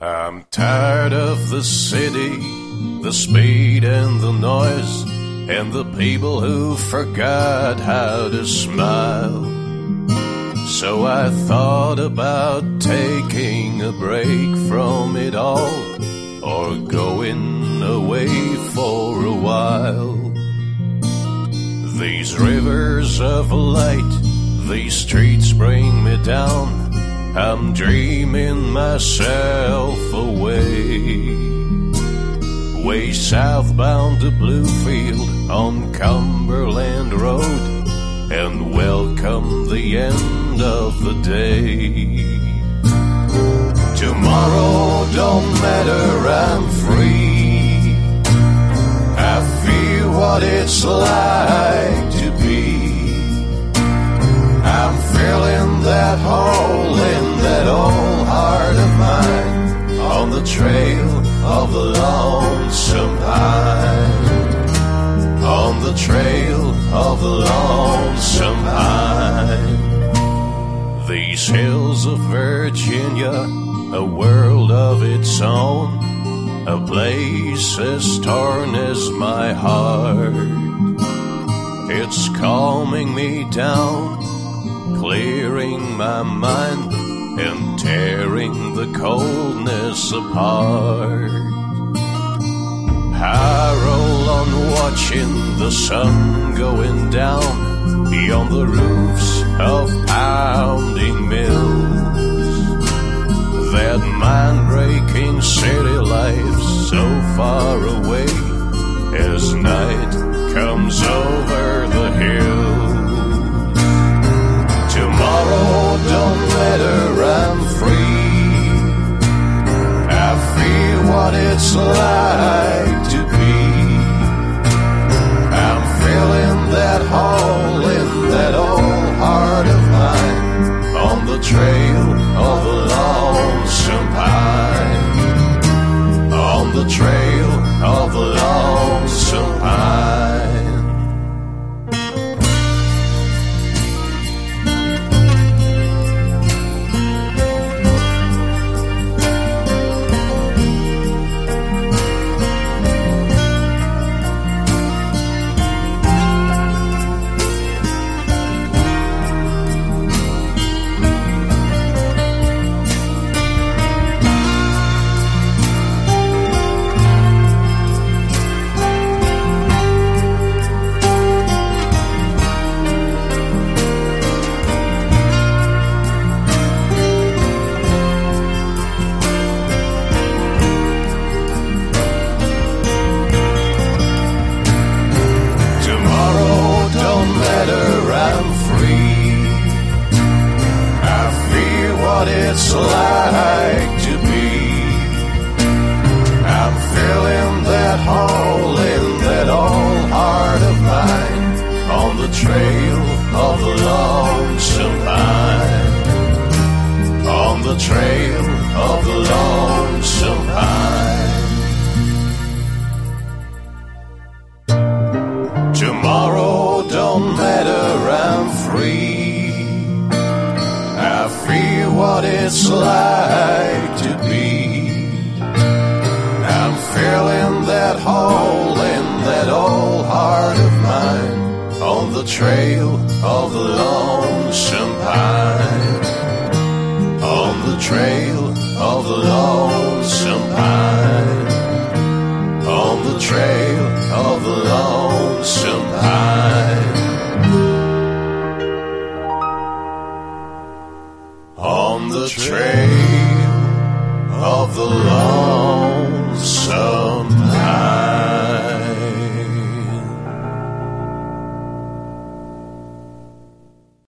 I'm tired of the city, the speed and the noise, and the people who forgot how to smile. So I thought about taking a break from it all, or going away for a while. These rivers of light, these streets bring me down. I'm dreaming myself away. Way southbound to Bluefield on Cumberland Road, and welcome the end of the day. Tomorrow don't matter, I'm free. I feel what it's like trail of the lonesome pine. These hills of Virginia, a world of its own, a place as torn as my heart. It's calming me down clearing my mind and tearing the coldness apart. Roll watching the sun going down beyond the roofs of pounding mills. That mind breaking city life so far away as night comes over the trail of the it's like to be. I'm feeling that hole in that old heart of mine on the trail of the lonesome pine. On the trail of the lonesome pine. Tomorrow don't matter, I'm free. What it's like to be. I'm feeling that hole in that old heart of mine on the trail of the lonesome pine. On the trail of the lonesome trail of the